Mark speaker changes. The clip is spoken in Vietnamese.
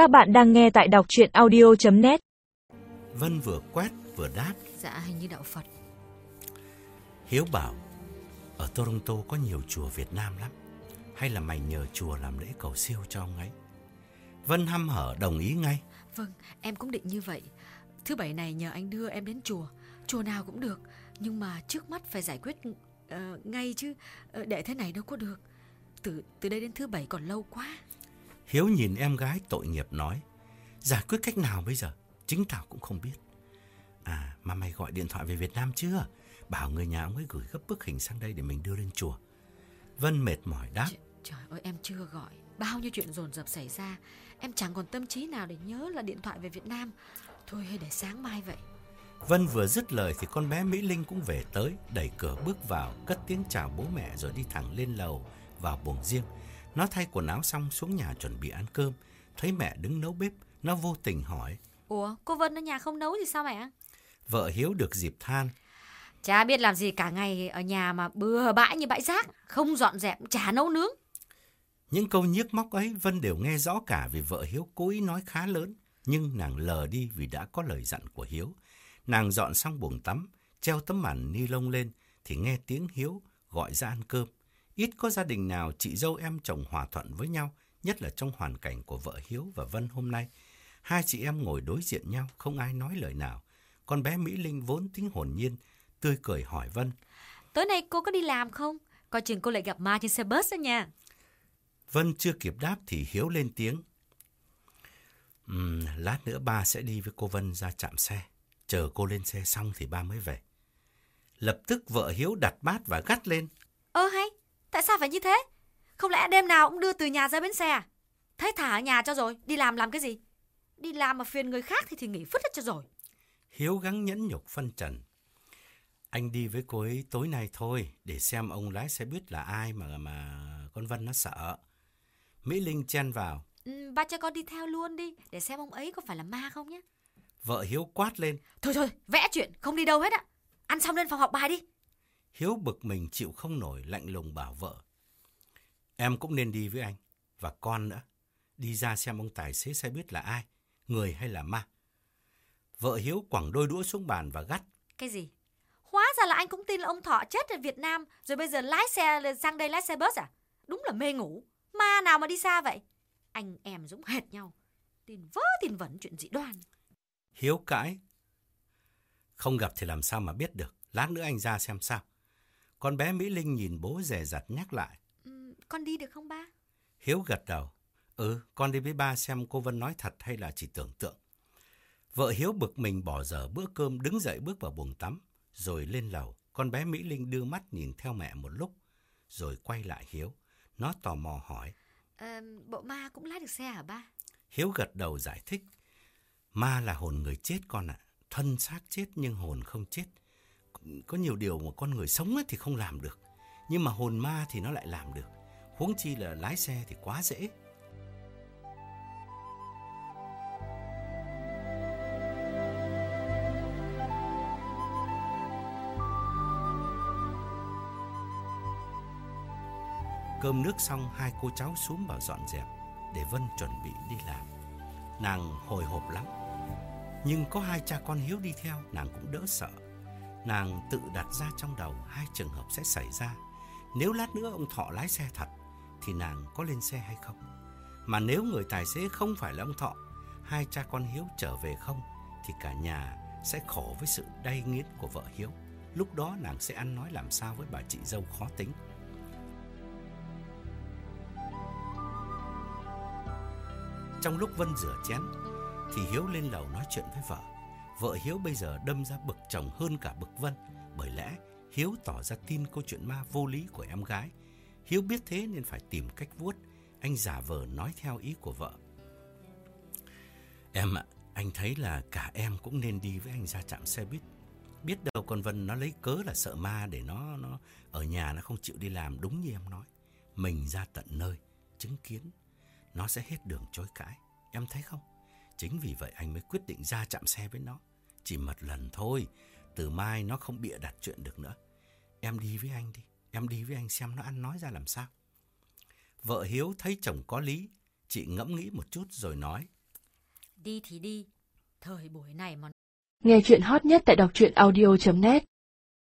Speaker 1: Các bạn đang nghe tại đọc chuyện audio.net
Speaker 2: Vân vừa quét vừa đáp.
Speaker 3: Dạ hình như đạo Phật.
Speaker 2: Hiếu bảo Ở Toronto có nhiều chùa Việt Nam lắm. Hay là mày nhờ chùa làm lễ cầu siêu cho ông ấy? Vân hăm hở đồng ý ngay.
Speaker 3: Vâng em cũng định như vậy. Thứ bảy này nhờ anh đưa em đến chùa. Chùa nào cũng được Nhưng mà trước mắt phải giải quyết ờ, ngay chứ. Ờ, Để thế này đâu có được. Từ từ đây đến thứ bảy còn lâu quá
Speaker 2: Hiếu nhìn em gái tội nghiệp nói Giải quyết cách nào bây giờ? Chính tao cũng không biết. À mà mày gọi điện thoại về Việt Nam chưa? Bảo người nhà ông ấy gửi gấp bức hình sang đây Để mình đưa lên chùa. Vân mệt mỏi đáp
Speaker 3: Ch- Trời ơi em chưa gọi. Bao nhiêu chuyện dồn dập xảy ra Em chẳng còn tâm trí nào để nhớ là điện thoại về Việt Nam. Thôi hay để sáng mai vậy.
Speaker 2: Vân vừa dứt lời thì con bé Mỹ Linh cũng về tới, đẩy cửa bước vào, cất tiếng chào bố mẹ rồi đi thẳng lên lầu vào buồng riêng. Nó thay quần áo xong xuống nhà chuẩn bị ăn cơm, thấy mẹ đứng nấu bếp, nó vô tình hỏi.
Speaker 3: Ủa cô Vân ở nhà không nấu thì sao mẹ
Speaker 2: Vợ Hiếu được dịp than,
Speaker 3: Chả biết làm gì cả ngày ở nhà mà bừa bãi như bãi rác Không dọn dẹp, chả nấu nướng
Speaker 2: những câu nhiếc móc ấy Vân đều nghe rõ cả vì vợ Hiếu cố ý nói khá lớn, nhưng nàng lờ đi vì đã có lời dặn của Hiếu. Nàng dọn xong buồng tắm, treo tấm màn ni lông lên thì nghe tiếng Hiếu gọi ra ăn cơm. Ít có gia đình nào chị dâu em chồng hòa thuận với nhau, nhất là trong hoàn cảnh của vợ Hiếu và Vân hôm nay. Hai chị em ngồi đối diện nhau, không ai nói lời nào. Con bé Mỹ Linh vốn tính hồn nhiên, tươi cười hỏi Vân.
Speaker 3: Tối nay cô có đi làm không? Coi chừng cô lại gặp ma trên xe bus đó nha
Speaker 2: Vân chưa kịp đáp thì Hiếu lên tiếng. Ừm, lát nữa ba sẽ đi với cô Vân ra trạm xe. Chờ cô lên xe xong thì ba mới về. Lập tức vợ Hiếu đặt bát và gắt lên.
Speaker 3: Tại sao phải như thế? Không lẽ đêm nào cũng đưa từ nhà ra bến xe à? Thế thả ở nhà cho rồi, đi làm làm cái gì? Đi làm mà phiền người khác thì thì nghỉ phứt hết cho rồi
Speaker 2: Hiếu gắng nhẫn nhục phân trần. Anh đi với cô ấy tối nay thôi, để xem ông lái xe buýt là ai mà mà con Vân nó sợ. Mỹ Linh chen vào,
Speaker 3: ừ, Ba cho con đi theo luôn đi, để xem ông ấy có phải là ma không nhé
Speaker 2: vợ Hiếu quát lên.
Speaker 3: Thôi thôi, vẽ chuyện, không đi đâu hết ạ Ăn xong lên phòng học bài đi
Speaker 2: Hiếu bực mình chịu không nổi lạnh lùng bảo vợ. Em cũng nên đi với anh, và con nữa. Đi ra xem ông tài xế xe buýt là ai, người hay là ma. Vợ Hiếu quẳng đôi đũa xuống bàn và gắt.
Speaker 3: Cái gì? Hóa ra là anh cũng tin là ông Thọ chết ở Việt Nam Rồi bây giờ lái xe sang đây lái xe bus à? Đúng là mê ngủ Ma nào mà đi xa vậy? Anh em giống hệt nhau Tin vớ tin vẩn chuyện dị đoan
Speaker 2: Hiếu cãi. Không gặp thì làm sao mà biết được. Lát nữa anh ra xem sao. Con bé Mỹ Linh nhìn bố dè dặt nhắc lại.
Speaker 3: ừ, Con đi được không ba?
Speaker 2: Hiếu gật đầu. Ừ, con đi với ba xem cô Vân nói thật hay là chỉ tưởng tượng. Vợ Hiếu bực mình bỏ dở bữa cơm đứng dậy bước vào buồng tắm, rồi lên lầu. Con bé Mỹ Linh đưa mắt nhìn theo mẹ một lúc, rồi quay lại Hiếu. Nó tò mò hỏi.
Speaker 3: Ờ, bộ ma cũng lái được xe hả ba?
Speaker 2: Hiếu gật đầu giải thích. Ma là hồn người chết con ạ. Thân xác chết nhưng hồn không chết. Có nhiều điều mà con người sống ấy thì không làm được. Nhưng mà hồn ma thì nó lại làm được. Huống chi là lái xe thì quá dễ. Cơm nước xong hai cô cháu xuống bảo dọn dẹp để Vân chuẩn bị đi làm. Nàng hồi hộp lắm. Nhưng có hai cha con Hiếu đi theo, nàng cũng đỡ sợ. Nàng tự đặt ra trong đầu hai trường hợp sẽ xảy ra. Nếu lát nữa ông Thọ lái xe thật, thì nàng có lên xe hay không? Mà nếu người tài xế không phải là ông Thọ, hai cha con Hiếu trở về không, thì cả nhà sẽ khổ với sự đay nghiến của vợ Hiếu. Lúc đó nàng sẽ ăn nói làm sao với bà chị dâu khó tính. Trong lúc Vân rửa chén thì Hiếu lên lầu nói chuyện với vợ. Vợ Hiếu bây giờ đâm ra bực chồng hơn cả bực Vân, bởi lẽ Hiếu tỏ ra tin câu chuyện ma vô lý của em gái. Hiếu biết thế nên phải tìm cách vuốt, anh giả vờ nói theo ý của vợ. Em ạ, anh thấy là cả em cũng nên đi với anh ra trạm xe buýt. Biết đâu con Vân nó lấy cớ là sợ ma để nó nó ở nhà nó không chịu đi làm đúng như em nói. Mình ra tận nơi, chứng kiến, nó sẽ hết đường chối cãi. Em thấy không? Chính vì vậy anh mới quyết định ra chạm xe với nó. Chỉ một lần thôi, từ mai nó không bịa đặt chuyện được nữa. Em đi với anh đi, em đi với anh xem nó ăn nói ra làm sao. Vợ Hiếu thấy chồng có lý, chị ngẫm nghĩ một chút rồi nói.
Speaker 3: Đi thì đi, thời buổi này mà
Speaker 1: Nghe chuyện hot nhất tại đọc truyện audio.net